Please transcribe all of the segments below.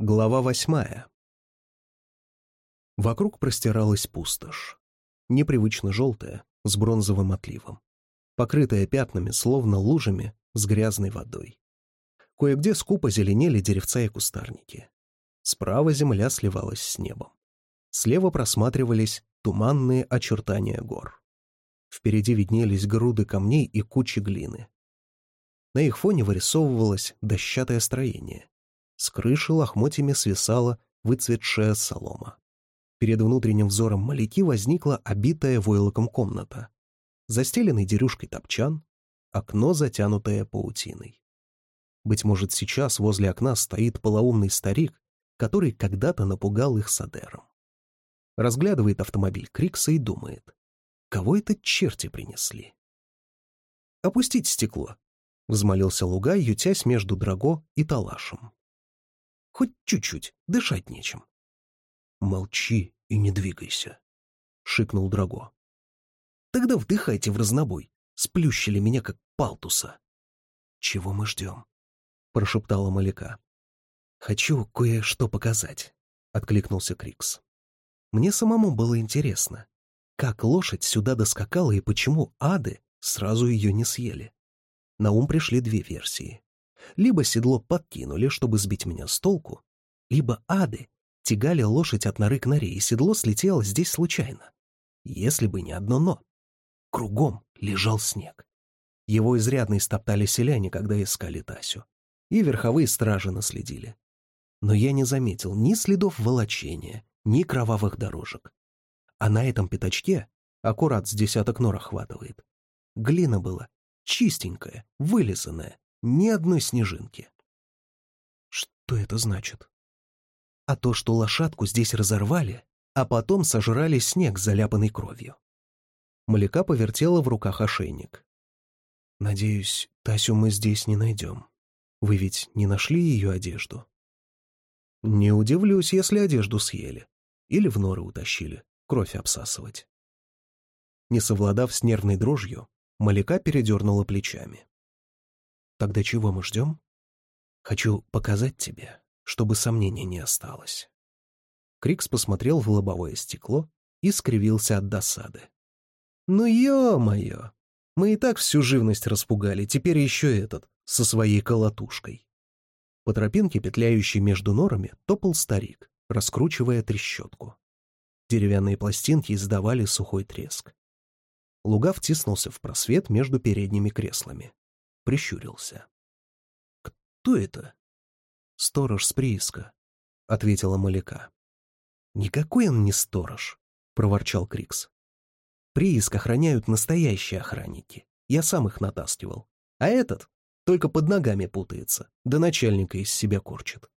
Глава восьмая. Вокруг простиралась пустошь. Непривычно желтая, с бронзовым отливом. Покрытая пятнами, словно лужами, с грязной водой. Кое-где скупо зеленели деревца и кустарники. Справа земля сливалась с небом. Слева просматривались туманные очертания гор. Впереди виднелись груды камней и кучи глины. На их фоне вырисовывалось дощатое строение. С крыши лохмотьями свисала выцветшая солома. Перед внутренним взором Маляки возникла обитая войлоком комната. Застеленный дерюшкой топчан, окно, затянутое паутиной. Быть может, сейчас возле окна стоит полоумный старик, который когда-то напугал их Садером. Разглядывает автомобиль Крикса и думает, кого это черти принесли? «Опустить стекло», — взмолился Лугай, ютясь между Драго и Талашем. Хоть чуть-чуть, дышать нечем. «Молчи и не двигайся», — шикнул Драго. «Тогда вдыхайте в разнобой», — сплющили меня, как палтуса. «Чего мы ждем?» — прошептала Маляка. «Хочу кое-что показать», — откликнулся Крикс. «Мне самому было интересно, как лошадь сюда доскакала и почему ады сразу ее не съели. На ум пришли две версии. Либо седло подкинули, чтобы сбить меня с толку, либо ады тягали лошадь от норы к норе, и седло слетело здесь случайно. Если бы не одно «но». Кругом лежал снег. Его изрядно истоптали селяне, когда искали Тасю. И верховые стражи наследили. Но я не заметил ни следов волочения, ни кровавых дорожек. А на этом пятачке аккурат с десяток нор охватывает. Глина была чистенькая, вылизанная, ни одной снежинки. Что это значит? А то, что лошадку здесь разорвали, а потом сожрали снег, заляпанный кровью. Маляка повертела в руках ошейник. «Надеюсь, Тасю мы здесь не найдем. Вы ведь не нашли ее одежду?» «Не удивлюсь, если одежду съели. Или в норы утащили, кровь обсасывать». Не совладав с нервной дрожью, Маляка передернула плечами. Тогда чего мы ждем? Хочу показать тебе, чтобы сомнений не осталось. Крикс посмотрел в лобовое стекло и скривился от досады. «Ну, ё-моё! Мы и так всю живность распугали, теперь еще этот, со своей колотушкой». По тропинке, петляющей между норами, топал старик, раскручивая трещотку. Деревянные пластинки издавали сухой треск. Луга втиснулся в просвет между передними креслами прищурился. «Кто это?» «Сторож с прииска», — ответила Маляка. «Никакой он не сторож», — проворчал Крикс. «Прииск охраняют настоящие охранники. Я сам их натаскивал. А этот только под ногами путается, да начальника из себя корчит».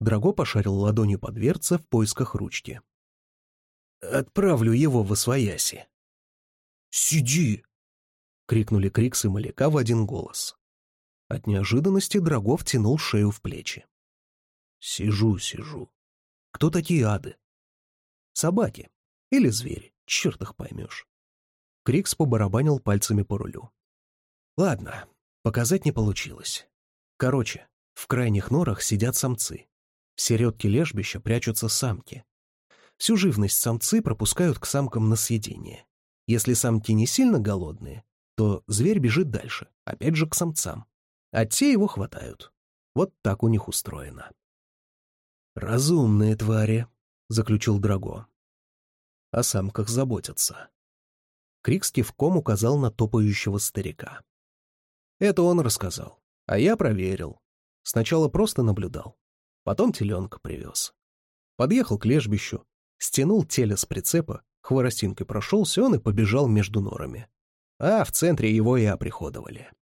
Драго пошарил ладонью по дверце в поисках ручки. «Отправлю его в Освояси». «Сиди!» Крикнули Крикс и Маляка в один голос. От неожиданности Драгов тянул шею в плечи. «Сижу, сижу. Кто такие ады?» «Собаки. Или звери. Черт их поймешь». Крикс побарабанил пальцами по рулю. «Ладно, показать не получилось. Короче, в крайних норах сидят самцы. В середке лежбища прячутся самки. Всю живность самцы пропускают к самкам на съедение. Если самки не сильно голодные, то зверь бежит дальше, опять же к самцам. А те его хватают. Вот так у них устроено. «Разумные твари», — заключил Драго. «О самках заботятся». Крикс кивком указал на топающего старика. Это он рассказал, а я проверил. Сначала просто наблюдал, потом теленка привез. Подъехал к лежбищу, стянул теле с прицепа, хворостинкой прошелся он и побежал между норами а в центре его и оприходовали.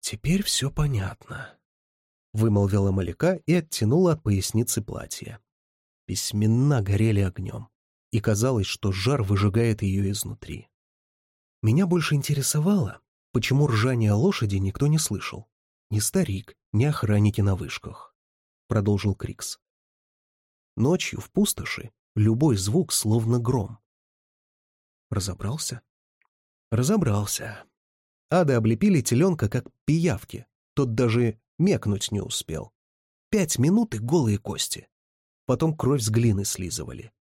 «Теперь все понятно», — вымолвила Маляка и оттянула от поясницы платье. Письмена горели огнем, и казалось, что жар выжигает ее изнутри. Меня больше интересовало, почему ржание лошади никто не слышал. Ни старик, ни охранники на вышках, — продолжил Крикс. Ночью в пустоши любой звук словно гром. Разобрался? Разобрался. Ады облепили теленка, как пиявки. Тот даже мекнуть не успел. Пять минут и голые кости. Потом кровь с глины слизывали.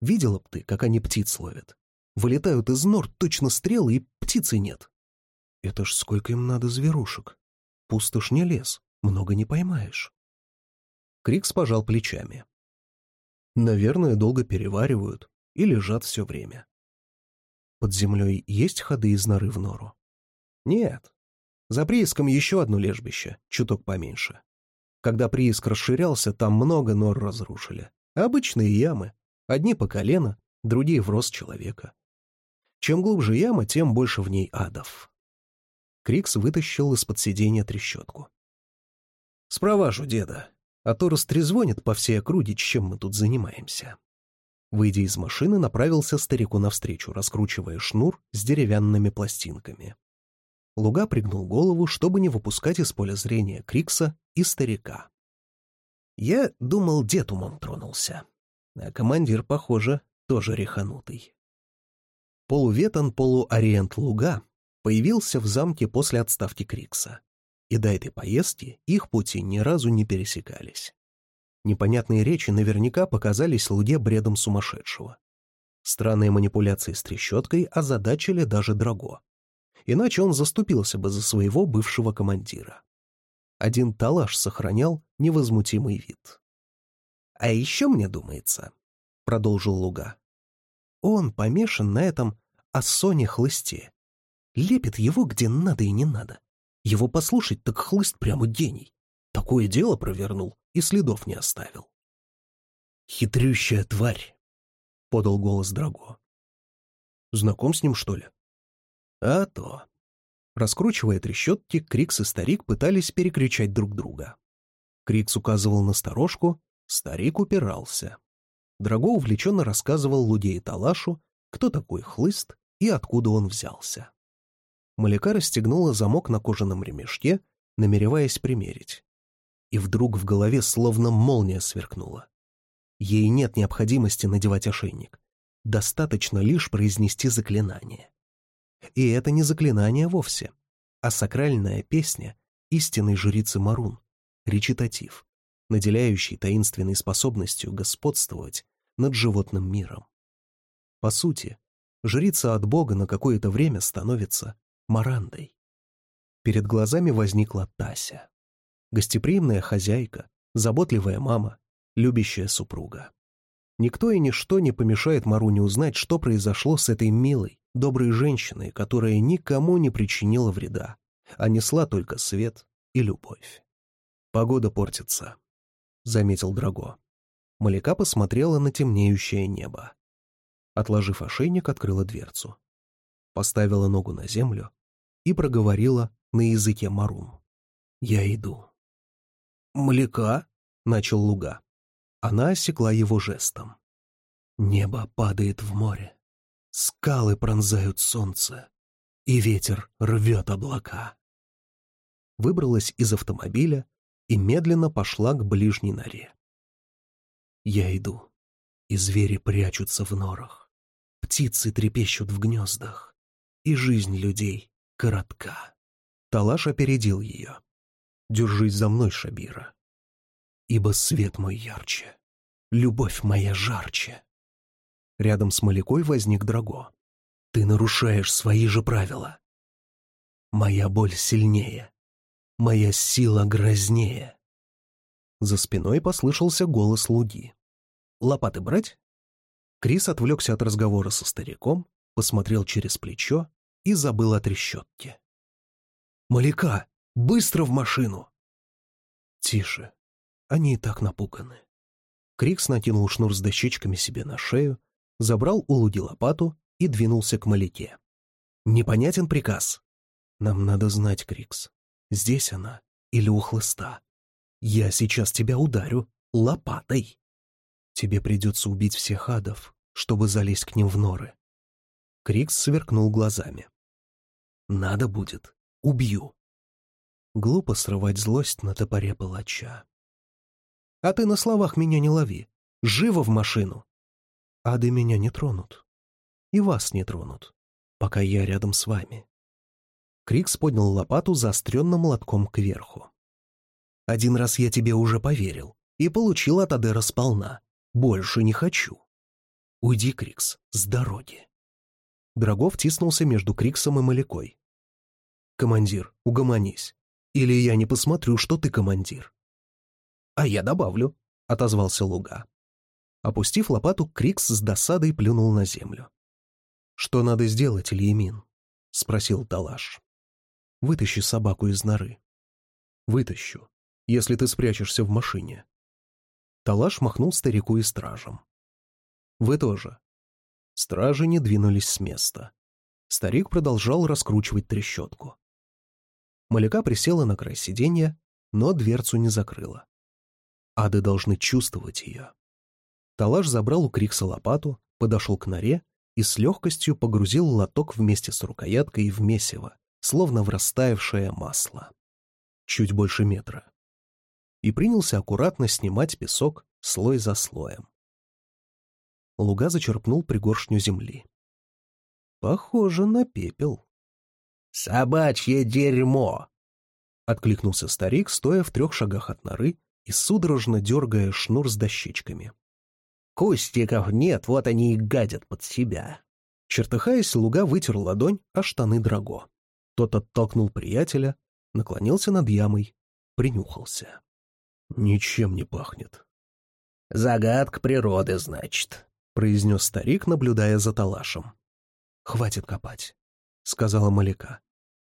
Видела б ты, как они птиц ловят? Вылетают из нор точно стрелы, и птицы нет. Это ж сколько им надо зверушек. Пустошь не лес, много не поймаешь. Крикс пожал плечами. Наверное, долго переваривают и лежат все время. Под землей есть ходы из норы в нору? Нет. За прииском еще одно лежбище, чуток поменьше. Когда прииск расширялся, там много нор разрушили. Обычные ямы. Одни по колено, другие в рост человека. Чем глубже яма, тем больше в ней адов. Крикс вытащил из-под сиденья трещотку. «Спроважу деда, а то растрезвонит по всей округе, чем мы тут занимаемся». Выйдя из машины, направился старику навстречу, раскручивая шнур с деревянными пластинками. Луга пригнул голову, чтобы не выпускать из поля зрения Крикса и старика. Я думал, дед умом тронулся. А командир, похоже, тоже реханутый. Полуветан, полуориент Луга появился в замке после отставки Крикса. И до этой поездки их пути ни разу не пересекались. Непонятные речи наверняка показались Луге бредом сумасшедшего. Странные манипуляции с трещоткой озадачили даже Драго. Иначе он заступился бы за своего бывшего командира. Один талаш сохранял невозмутимый вид. «А еще мне думается», — продолжил Луга, — «он помешан на этом Ассоне-хлысте. Лепит его где надо и не надо. Его послушать, так хлыст прямо гений. Такое дело провернул и следов не оставил. «Хитрющая тварь», — подал голос Драго. «Знаком с ним, что ли?» «А то». Раскручивая трещотки, Крикс и Старик пытались перекричать друг друга. Крикс указывал на сторожку, Старик упирался. Драго увлеченно рассказывал Луде и Талашу, кто такой хлыст и откуда он взялся. Маляка расстегнула замок на кожаном ремешке, намереваясь примерить и вдруг в голове словно молния сверкнула. Ей нет необходимости надевать ошейник. Достаточно лишь произнести заклинание. И это не заклинание вовсе, а сакральная песня истинной жрицы Марун, речитатив, наделяющий таинственной способностью господствовать над животным миром. По сути, жрица от Бога на какое-то время становится Марандой. Перед глазами возникла Тася гостеприимная хозяйка, заботливая мама, любящая супруга. Никто и ничто не помешает Маруне узнать, что произошло с этой милой, доброй женщиной, которая никому не причинила вреда, а несла только свет и любовь. «Погода портится», — заметил Драго. Маляка посмотрела на темнеющее небо. Отложив ошейник, открыла дверцу. Поставила ногу на землю и проговорила на языке Марун. «Я иду». «Мляка?» — начал Луга. Она осекла его жестом. Небо падает в море. Скалы пронзают солнце, и ветер рвет облака. Выбралась из автомобиля и медленно пошла к ближней норе. Я иду, и звери прячутся в норах, птицы трепещут в гнездах, и жизнь людей коротка. Талаш опередил ее. Держись за мной, Шабира. Ибо свет мой ярче, любовь моя жарче. Рядом с Малякой возник Драго. Ты нарушаешь свои же правила. Моя боль сильнее, моя сила грознее. За спиной послышался голос Луги. «Лопаты брать?» Крис отвлекся от разговора со стариком, посмотрел через плечо и забыл о трещотке. «Маляка!» Быстро в машину!» «Тише. Они и так напуганы». Крикс накинул шнур с дощечками себе на шею, забрал у Луди лопату и двинулся к Маляке. «Непонятен приказ?» «Нам надо знать, Крикс, здесь она или у хлыста. Я сейчас тебя ударю лопатой. Тебе придется убить всех адов, чтобы залезть к ним в норы». Крикс сверкнул глазами. «Надо будет. Убью. Глупо срывать злость на топоре палача. «А ты на словах меня не лови. Живо в машину!» «Ады меня не тронут. И вас не тронут, пока я рядом с вами». Крикс поднял лопату заостренным лотком кверху. Один раз я тебе уже поверил и получил от Адера сполна. Больше не хочу. Уйди, Крикс, с дороги. Драгов тиснулся между Криксом и Малякой. «Командир, угомонись. Или я не посмотрю, что ты командир». «А я добавлю», — отозвался Луга. Опустив лопату, Крикс с досадой плюнул на землю. «Что надо сделать, Ильямин?» — спросил Талаш. «Вытащи собаку из норы». «Вытащу, если ты спрячешься в машине». Талаш махнул старику и стражам. «Вы тоже». Стражи не двинулись с места. Старик продолжал раскручивать трещотку. Маляка присела на край сиденья, но дверцу не закрыла. Ады должны чувствовать ее. Талаш забрал у Крикса лопату, подошел к норе и с легкостью погрузил лоток вместе с рукояткой в месиво, словно в растаявшее масло. Чуть больше метра. И принялся аккуратно снимать песок слой за слоем. Луга зачерпнул пригоршню земли. Похоже на пепел. «Собачье дерьмо!» — откликнулся старик, стоя в трех шагах от норы и судорожно дергая шнур с дощечками. Кустиков нет, вот они и гадят под себя. Чертыхаясь, Луга вытер ладонь о штаны Драго. Тот оттолкнул приятеля, наклонился над ямой, принюхался. «Ничем не пахнет». «Загадка природы, значит», — произнес старик, наблюдая за Талашем. «Хватит копать», — сказала Маляка.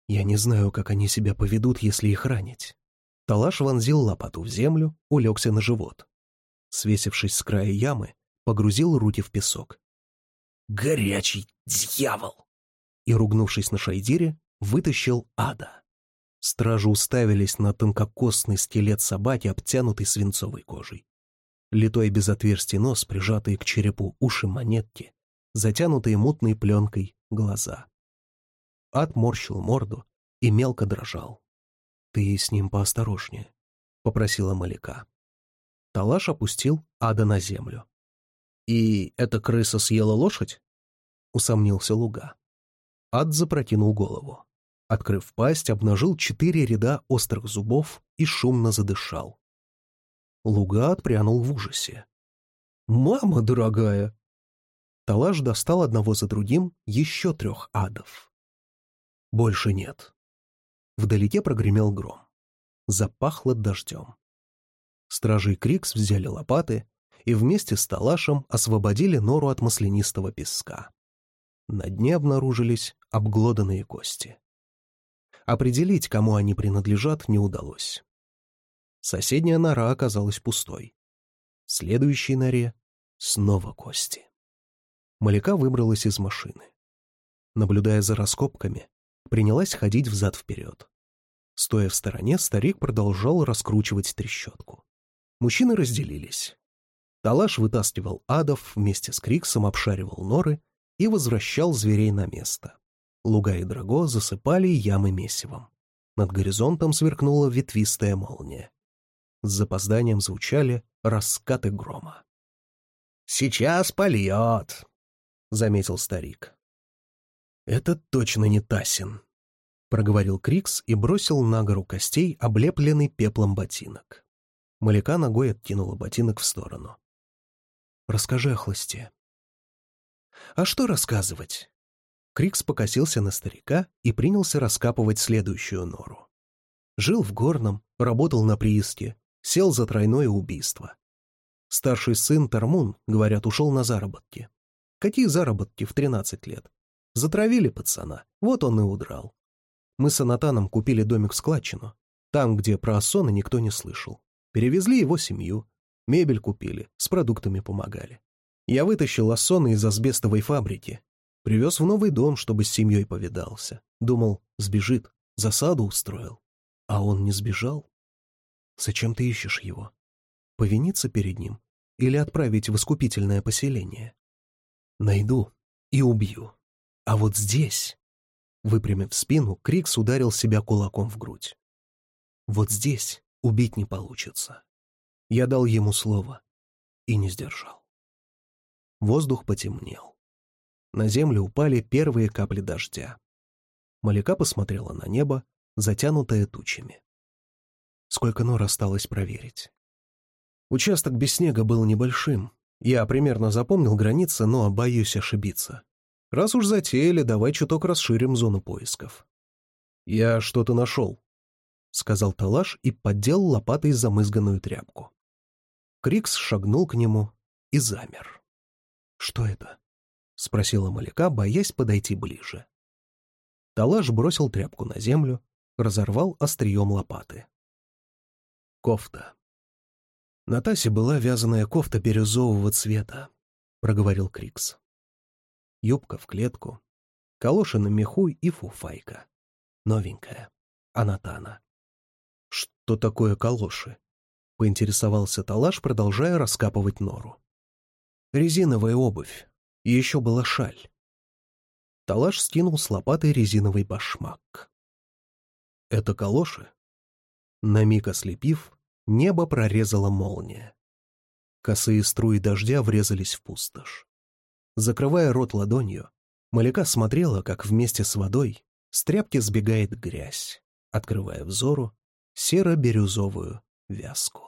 «Я не знаю, как они себя поведут, если их ранить». Талаш вонзил лопату в землю, улегся на живот свесившись с края ямы, погрузил руки в песок. «Горячий дьявол!» И, ругнувшись на шайдире, вытащил ада. Стражи уставились на тонкокосный скелет собаки, обтянутый свинцовой кожей. Литой без отверстий нос, прижатые к черепу уши монетки, затянутые мутной пленкой глаза. Ад морщил морду и мелко дрожал. «Ты с ним поосторожнее», — попросила Маляка. Талаш опустил ада на землю. «И эта крыса съела лошадь?» — усомнился Луга. Ад запрокинул голову. Открыв пасть, обнажил четыре ряда острых зубов и шумно задышал. Луга отпрянул в ужасе. «Мама дорогая!» Талаш достал одного за другим еще трех адов. Больше нет. Вдалеке прогремел гром. Запахло дождем. Стражи Крикс взяли лопаты и вместе с Талашем освободили нору от маслянистого песка. На дне обнаружились обглоданные кости. Определить, кому они принадлежат, не удалось. Соседняя нора оказалась пустой. В следующей норе снова кости. Маляка выбралась из машины. Наблюдая за раскопками, принялась ходить взад-вперед. Стоя в стороне, старик продолжал раскручивать трещотку. Мужчины разделились. Талаш вытаскивал адов, вместе с Криксом обшаривал норы и возвращал зверей на место. Луга и Драго засыпали ямы месивом. Над горизонтом сверкнула ветвистая молния. С запозданием звучали раскаты грома. «Сейчас польет», — заметил старик. «Это точно не Тасин», — проговорил Крикс и бросил на гору костей облепленный пеплом ботинок. Маляка ногой откинула ботинок в сторону. «Расскажи о хлысте». «А что рассказывать?» Крикс покосился на старика и принялся раскапывать следующую нору. Жил в Горном, работал на прииске, сел за тройное убийство. Старший сын Тармун, говорят, ушел на заработки. Какие заработки в 13 лет? Затравили пацана, вот он и удрал. Мы с Анатаном купили домик в складчину, там, где про Ассона никто не слышал. Перевезли его семью, мебель купили, с продуктами помогали. Я вытащил Ассона из асбестовой фабрики, привез в новый дом, чтобы с семьей повидался. Думал, сбежит, засаду устроил. А он не сбежал. Зачем ты ищешь его? Повиниться перед ним или отправить в искупительное поселение? Найду и убью. А вот здесь... Выпрямив спину, Крикс ударил себя кулаком в грудь. Вот здесь убить не получится. Я дал ему слово и не сдержал. Воздух потемнел. На землю упали первые капли дождя. Маляка посмотрела на небо, затянутое тучами. сколько нор осталось проверить. Участок без снега был небольшим. Я примерно запомнил границы, но боюсь ошибиться. Раз уж затеяли, давай чуток расширим зону поисков. «Я что-то нашел», — сказал Талаш и поддел лопатой замызганную тряпку. Крикс шагнул к нему и замер. «Что это?» — спросила Маляка, боясь подойти ближе. Талаш бросил тряпку на землю, разорвал острием лопаты. Кофта. На Тасе была вязаная кофта бирюзового цвета, проговорил Крикс. Юбка в клетку, калоши на меху и фуфайка. Новенькая. Анатана. Что такое калоши? Поинтересовался Талаш, продолжая раскапывать нору. Резиновая обувь. И еще была шаль. Талаш скинул с лопатой резиновый башмак. «Это калоши?» На миг ослепив, Небо прорезала молния. Косые струи дождя врезались в пустошь. Закрывая рот ладонью, Маляка смотрела, как вместе с водой с тряпки сбегает грязь, открывая взору серо-бирюзовую вязку.